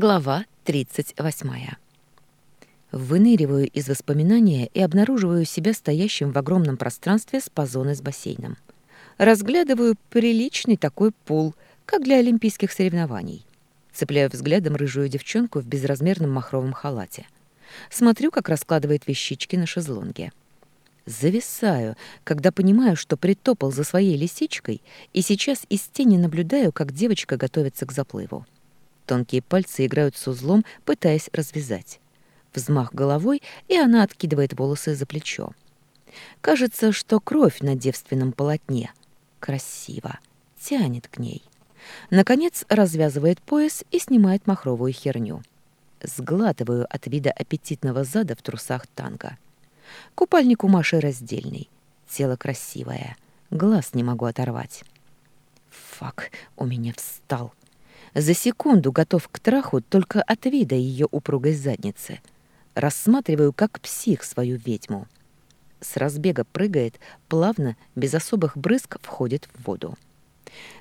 Глава 38. Выныриваю из воспоминания и обнаруживаю себя стоящим в огромном пространстве с пазоны с бассейном. Разглядываю приличный такой пул, как для олимпийских соревнований. Цепляю взглядом рыжую девчонку в безразмерном махровом халате. Смотрю, как раскладывает вещички на шезлонге. Зависаю, когда понимаю, что притопал за своей лисичкой, и сейчас из тени наблюдаю, как девочка готовится к заплыву. Тонкие пальцы играют с узлом, пытаясь развязать. Взмах головой, и она откидывает волосы за плечо. Кажется, что кровь на девственном полотне. Красиво. Тянет к ней. Наконец развязывает пояс и снимает махровую херню. Сглатываю от вида аппетитного зада в трусах танго. Купальник у Маши раздельный. Тело красивое. Глаз не могу оторвать. Фак, у меня встал за секунду готов к траху только от вида ее упругой задницы. Рассматриваю как псих свою ведьму. С разбега прыгает, плавно, без особых брызг входит в воду.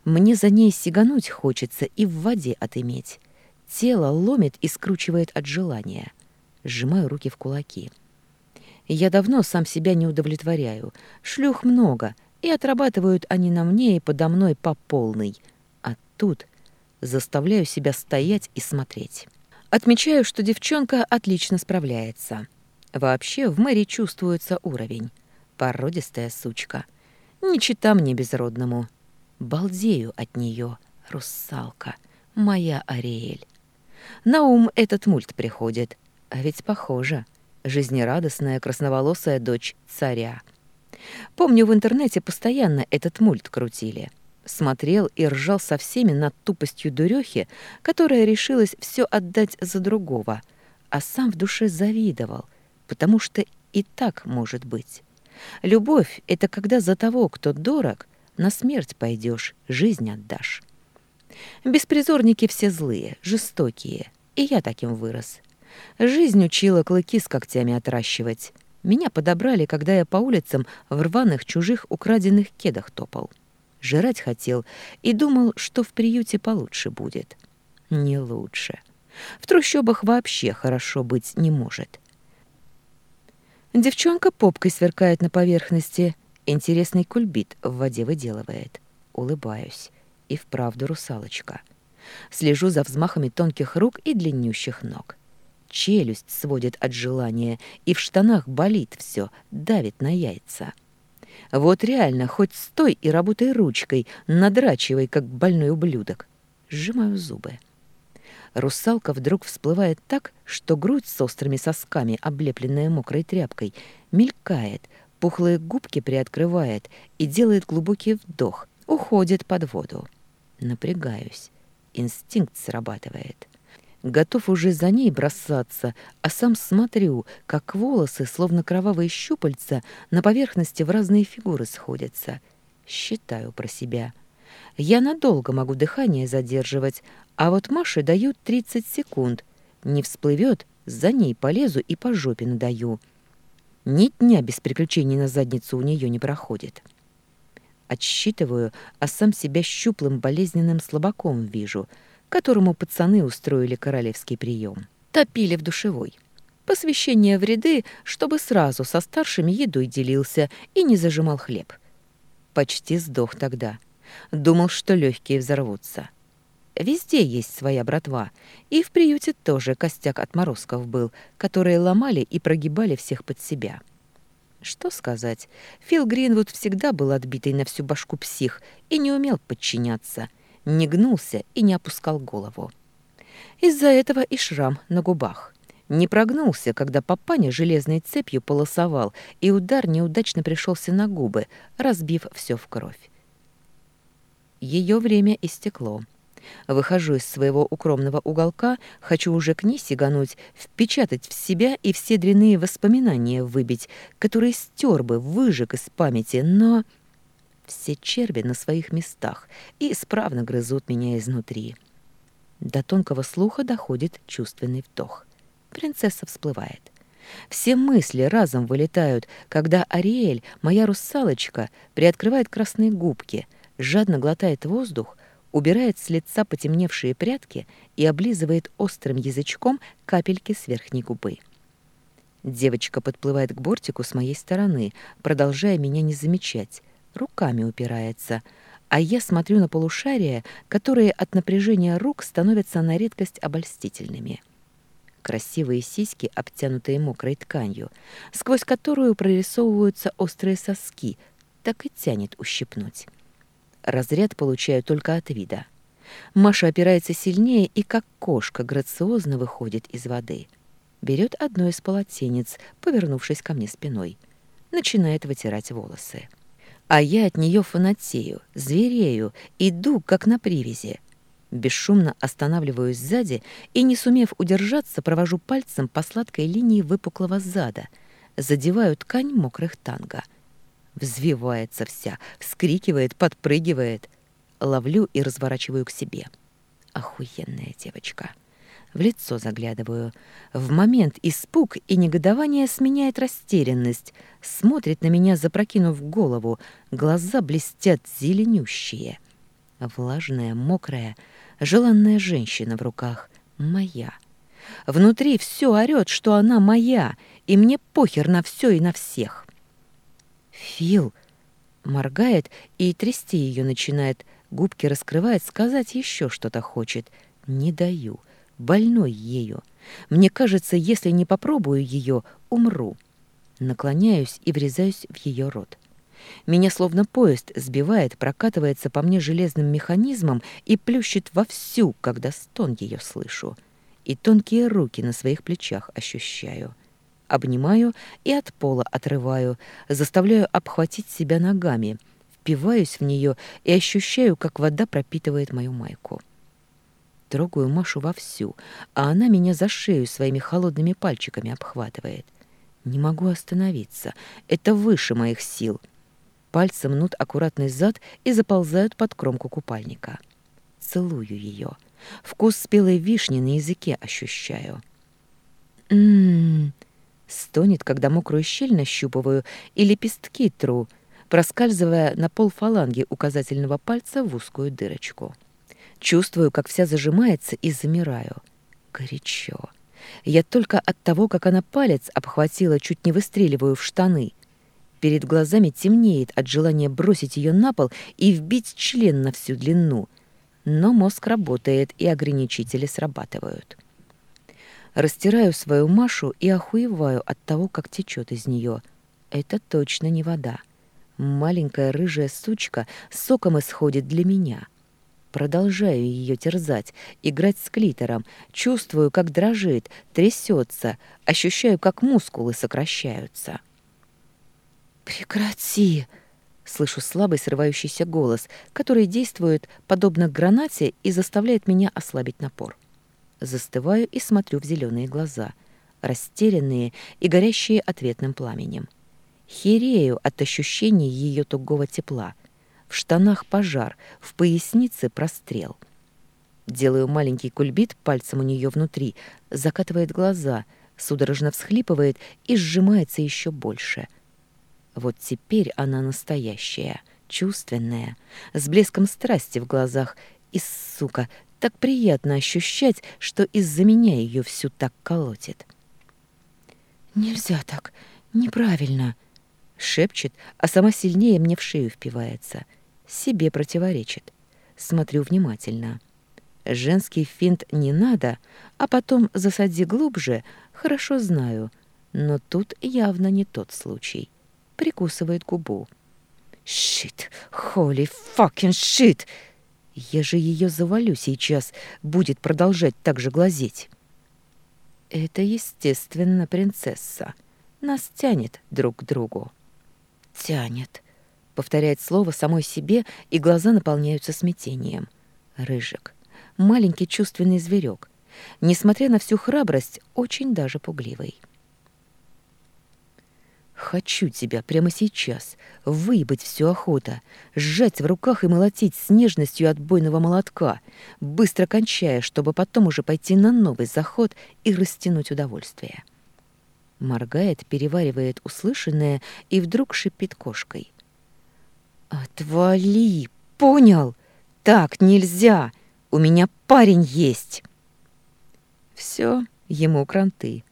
Мне за ней сигануть хочется и в воде отыметь. Тело ломит и скручивает от желания. Сжимаю руки в кулаки. Я давно сам себя не удовлетворяю. Шлюх много, и отрабатывают они на мне и подо мной по полной. А тут заставляю себя стоять и смотреть. Отмечаю, что девчонка отлично справляется. Вообще в Мэри чувствуется уровень. Породистая сучка. Не чита мне безродному. Балдею от нее, русалка, моя Ариэль. На ум этот мульт приходит. А ведь похоже. Жизнерадостная красноволосая дочь царя. Помню, в интернете постоянно этот мульт крутили смотрел и ржал со всеми над тупостью дурехи, которая решилась все отдать за другого, а сам в душе завидовал, потому что и так может быть. Любовь — это когда за того, кто дорог, на смерть пойдешь, жизнь отдашь. Беспризорники все злые, жестокие, и я таким вырос. Жизнь учила клыки с когтями отращивать. Меня подобрали, когда я по улицам в рваных чужих украденных кедах топал жрать хотел и думал, что в приюте получше будет. Не лучше. В трущобах вообще хорошо быть не может. Девчонка попкой сверкает на поверхности, интересный кульбит в воде выделывает. Улыбаюсь. И вправду русалочка. Слежу за взмахами тонких рук и длиннющих ног. Челюсть сводит от желания, и в штанах болит все, давит на яйца. А вот реально, хоть стой и работай ручкой, надрачивай, как больной ублюдок. Сжимаю зубы. Русалка вдруг всплывает так, что грудь с острыми сосками, облепленная мокрой тряпкой, мелькает, пухлые губки приоткрывает и делает глубокий вдох, уходит под воду. Напрягаюсь. Инстинкт срабатывает готов уже за ней бросаться, а сам смотрю, как волосы, словно кровавые щупальца, на поверхности в разные фигуры сходятся. Считаю про себя. Я надолго могу дыхание задерживать, а вот Маше даю 30 секунд. Не всплывет, за ней полезу и по жопе надаю. Ни дня без приключений на задницу у нее не проходит. Отсчитываю, а сам себя щуплым болезненным слабаком вижу — которому пацаны устроили королевский прием. Топили в душевой. Посвящение в ряды, чтобы сразу со старшими едой делился и не зажимал хлеб. Почти сдох тогда. Думал, что легкие взорвутся. Везде есть своя братва. И в приюте тоже костяк отморозков был, которые ломали и прогибали всех под себя. Что сказать, Фил Гринвуд всегда был отбитый на всю башку псих и не умел подчиняться не гнулся и не опускал голову. Из-за этого и шрам на губах. Не прогнулся, когда папаня железной цепью полосовал, и удар неудачно пришелся на губы, разбив все в кровь. Ее время истекло. Выхожу из своего укромного уголка, хочу уже к ней сигануть, впечатать в себя и все дрянные воспоминания выбить, которые стер бы, выжег из памяти, но... Все черви на своих местах и исправно грызут меня изнутри. До тонкого слуха доходит чувственный вдох. Принцесса всплывает. Все мысли разом вылетают, когда Ариэль, моя русалочка, приоткрывает красные губки, жадно глотает воздух, убирает с лица потемневшие прятки и облизывает острым язычком капельки с верхней губы. Девочка подплывает к бортику с моей стороны, продолжая меня не замечать, руками упирается, а я смотрю на полушария, которые от напряжения рук становятся на редкость обольстительными. Красивые сиськи, обтянутые мокрой тканью, сквозь которую прорисовываются острые соски, так и тянет ущипнуть. Разряд получаю только от вида. Маша опирается сильнее и, как кошка, грациозно выходит из воды. Берет одно из полотенец, повернувшись ко мне спиной. Начинает вытирать волосы. А я от нее фанатею, зверею, иду, как на привязи. Бесшумно останавливаюсь сзади и, не сумев удержаться, провожу пальцем по сладкой линии выпуклого зада, задеваю ткань мокрых танго. Взвивается вся, вскрикивает, подпрыгивает. Ловлю и разворачиваю к себе. Охуенная девочка в лицо заглядываю. В момент испуг и негодование сменяет растерянность. Смотрит на меня, запрокинув голову. Глаза блестят зеленющие. Влажная, мокрая, желанная женщина в руках. Моя. Внутри все орёт, что она моя, и мне похер на все и на всех. «Фил!» Моргает и трясти ее начинает. Губки раскрывает, сказать еще что-то хочет. «Не даю» больной ею. Мне кажется, если не попробую ее, умру. Наклоняюсь и врезаюсь в ее рот. Меня словно поезд сбивает, прокатывается по мне железным механизмом и плющит вовсю, когда стон ее слышу. И тонкие руки на своих плечах ощущаю. Обнимаю и от пола отрываю, заставляю обхватить себя ногами, впиваюсь в нее и ощущаю, как вода пропитывает мою майку. Трогаю Машу вовсю, а она меня за шею своими холодными пальчиками обхватывает. Не могу остановиться. Это выше моих сил. Пальцы мнут аккуратный зад и заползают под кромку купальника. Целую ее. Вкус спелой вишни на языке ощущаю. Ммм... Стонет, когда мокрую щель нащупываю и лепестки тру, проскальзывая на пол фаланги указательного пальца в узкую дырочку. Чувствую, как вся зажимается и замираю. Горячо. Я только от того, как она палец обхватила, чуть не выстреливаю в штаны. Перед глазами темнеет от желания бросить ее на пол и вбить член на всю длину. Но мозг работает, и ограничители срабатывают. Растираю свою Машу и охуеваю от того, как течет из нее. Это точно не вода. Маленькая рыжая сучка соком исходит для меня — Продолжаю ее терзать, играть с клитором, чувствую, как дрожит, трясется, ощущаю, как мускулы сокращаются. «Прекрати!» — слышу слабый срывающийся голос, который действует подобно гранате и заставляет меня ослабить напор. Застываю и смотрю в зеленые глаза, растерянные и горящие ответным пламенем. Херею от ощущения ее тугого тепла — в штанах пожар, в пояснице прострел. Делаю маленький кульбит пальцем у нее внутри, закатывает глаза, судорожно всхлипывает и сжимается еще больше. Вот теперь она настоящая, чувственная, с блеском страсти в глазах и, сука, так приятно ощущать, что из-за меня ее всю так колотит. «Нельзя так, неправильно», — шепчет, а сама сильнее мне в шею впивается — себе противоречит. Смотрю внимательно. Женский финт не надо, а потом засади глубже, хорошо знаю. Но тут явно не тот случай. Прикусывает губу. «Шит! Холи факин шит!» Я же ее завалю сейчас, будет продолжать так же глазеть. Это, естественно, принцесса. Нас тянет друг к другу. Тянет повторяет слово самой себе, и глаза наполняются смятением. Рыжик. Маленький чувственный зверек. Несмотря на всю храбрость, очень даже пугливый. Хочу тебя прямо сейчас, выебать всю охота, сжать в руках и молотить с нежностью отбойного молотка, быстро кончая, чтобы потом уже пойти на новый заход и растянуть удовольствие. Моргает, переваривает услышанное и вдруг шипит кошкой. «Отвали! Понял? Так нельзя! У меня парень есть!» Все ему кранты.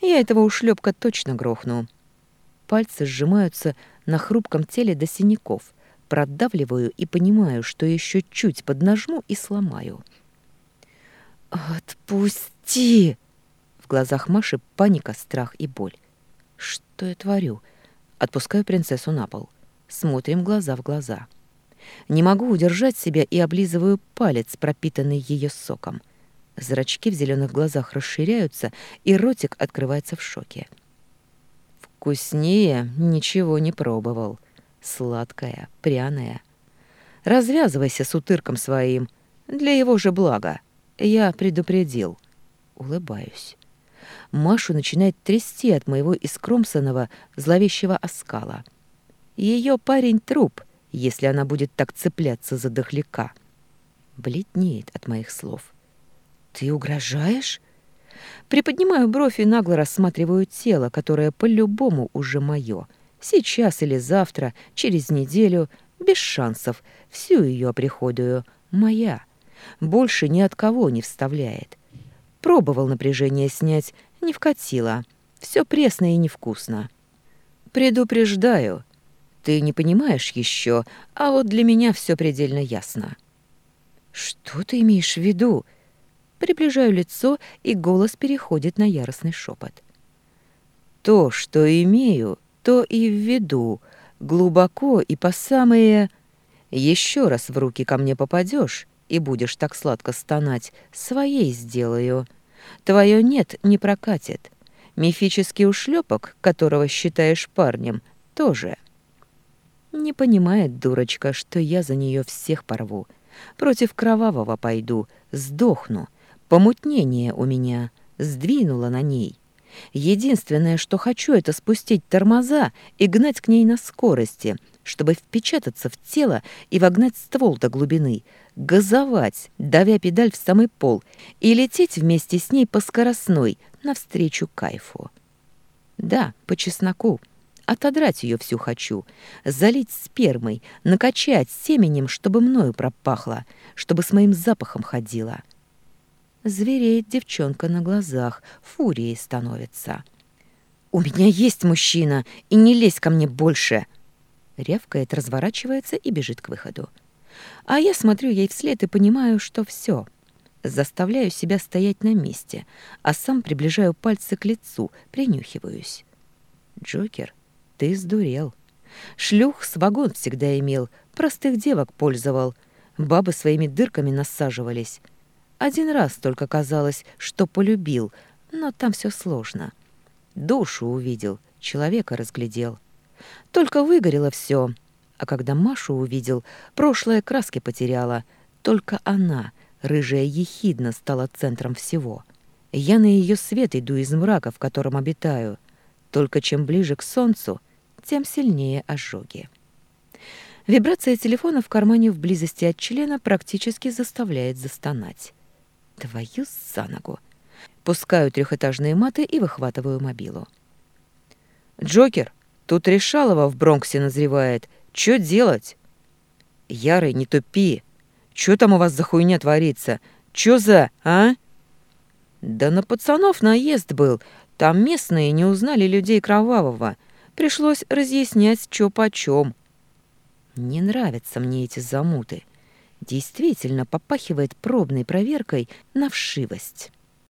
Я этого ушлепка точно грохну. Пальцы сжимаются на хрупком теле до синяков. Продавливаю и понимаю, что еще чуть поднажму и сломаю. «Отпусти!» В глазах Маши паника, страх и боль. «Что я творю?» Отпускаю принцессу на пол смотрим глаза в глаза. Не могу удержать себя и облизываю палец, пропитанный ее соком. Зрачки в зеленых глазах расширяются, и ротик открывается в шоке. Вкуснее ничего не пробовал. Сладкая, пряная. Развязывайся с утырком своим. Для его же блага. Я предупредил. Улыбаюсь. Машу начинает трясти от моего искромсанного зловещего оскала — ее парень труп, если она будет так цепляться за дохляка. Бледнеет от моих слов. «Ты угрожаешь?» Приподнимаю бровь и нагло рассматриваю тело, которое по-любому уже мое. Сейчас или завтра, через неделю, без шансов, всю ее оприходую. Моя. Больше ни от кого не вставляет. Пробовал напряжение снять, не вкатило. Все пресно и невкусно. Предупреждаю, ты не понимаешь еще, а вот для меня все предельно ясно». «Что ты имеешь в виду?» Приближаю лицо, и голос переходит на яростный шепот. «То, что имею, то и в виду, глубоко и по самые... Еще раз в руки ко мне попадешь, и будешь так сладко стонать, своей сделаю. Твое «нет» не прокатит. Мифический ушлепок, которого считаешь парнем, тоже». Не понимает дурочка, что я за нее всех порву. Против кровавого пойду, сдохну. Помутнение у меня. сдвинуло на ней. Единственное, что хочу, это спустить тормоза и гнать к ней на скорости, чтобы впечататься в тело и вогнать ствол до глубины, газовать, давя педаль в самый пол, и лететь вместе с ней по скоростной, навстречу кайфу. Да, по чесноку отодрать ее всю хочу, залить спермой, накачать семенем, чтобы мною пропахло, чтобы с моим запахом ходила. Звереет девчонка на глазах, фурией становится. «У меня есть мужчина, и не лезь ко мне больше!» Рявкает, разворачивается и бежит к выходу. А я смотрю ей вслед и понимаю, что все. Заставляю себя стоять на месте, а сам приближаю пальцы к лицу, принюхиваюсь. Джокер ты сдурел. Шлюх с вагон всегда имел, простых девок пользовал. Бабы своими дырками насаживались. Один раз только казалось, что полюбил, но там все сложно. Душу увидел, человека разглядел. Только выгорело все. А когда Машу увидел, прошлое краски потеряла. Только она, рыжая ехидна, стала центром всего. Я на ее свет иду из мрака, в котором обитаю. Только чем ближе к солнцу — тем сильнее ожоги. Вибрация телефона в кармане в близости от члена практически заставляет застонать. Твою за ногу. Пускаю трехэтажные маты и выхватываю мобилу. «Джокер, тут Решалова в Бронксе назревает. Чё делать?» «Ярый, не тупи. Чё там у вас за хуйня творится? Чё за, а?» «Да на пацанов наезд был. Там местные не узнали людей кровавого. Пришлось разъяснять, чё почем. Не нравятся мне эти замуты. Действительно попахивает пробной проверкой на вшивость.